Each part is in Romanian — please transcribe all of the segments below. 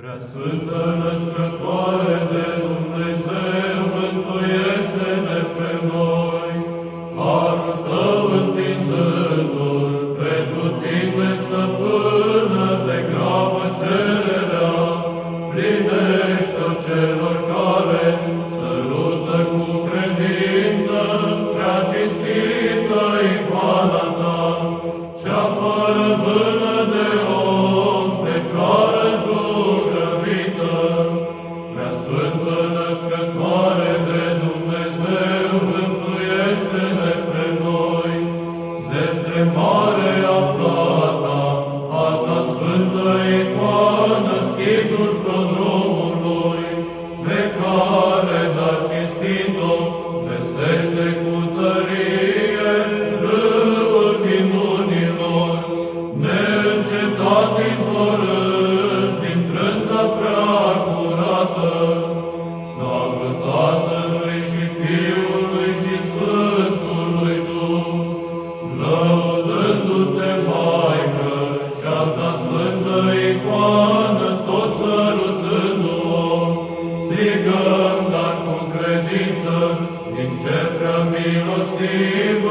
Preasfântă născătoare de Dumnezeu, mântuiește-ne pe noi, harul Tău întinzându-l, pretutine stăpână de grabă cererea, plinește-o celor care sărută cu credință, prea cinstită icoana Ta, cea fără mână, est mare afra čepra milosti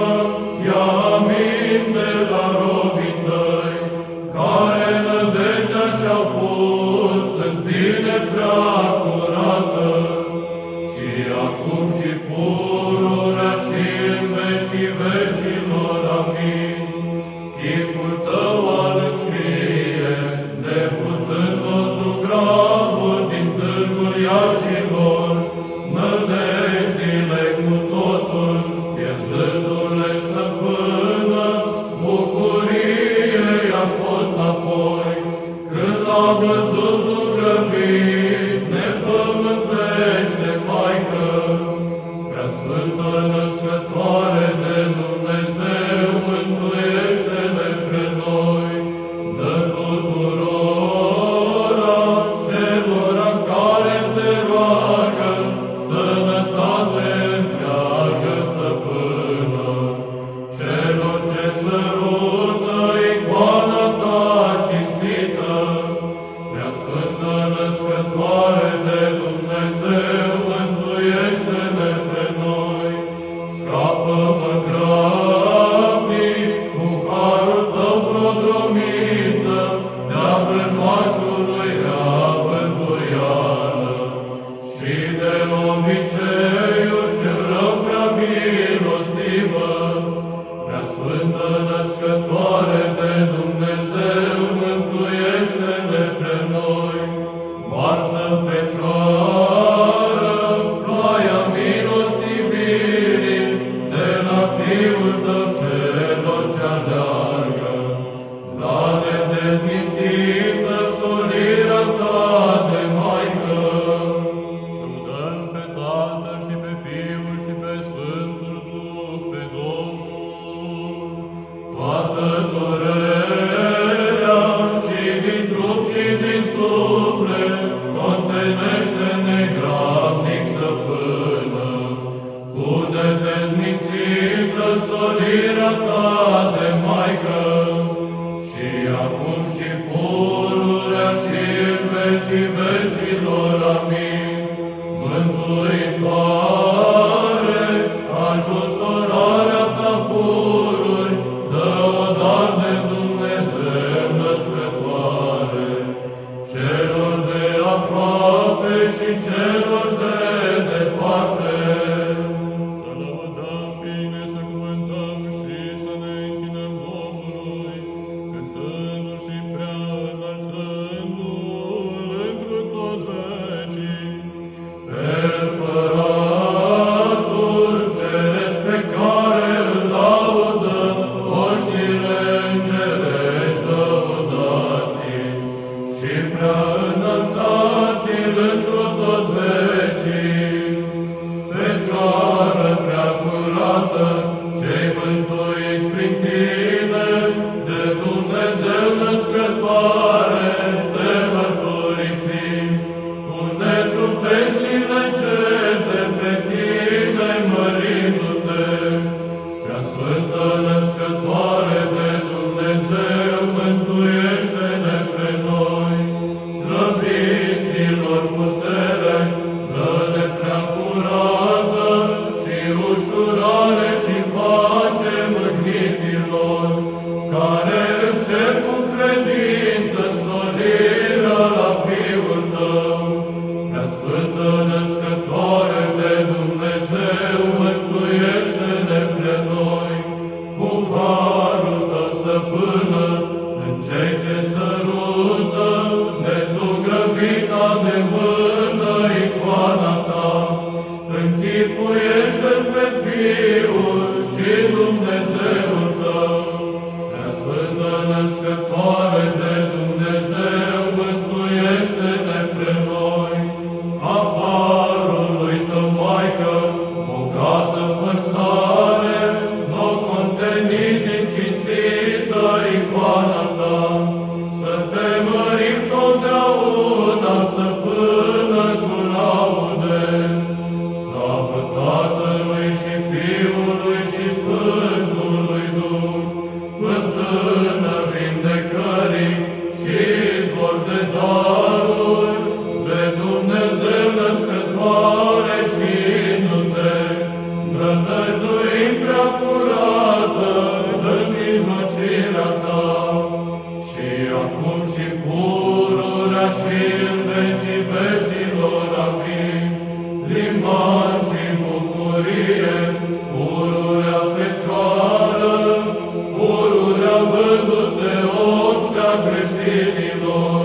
obiceiul cel rău prea milostivă, prea sfântă născătoare de Dumnezeu, mântuiește-ne pre noi, varză fecioară, Amen. Christi milos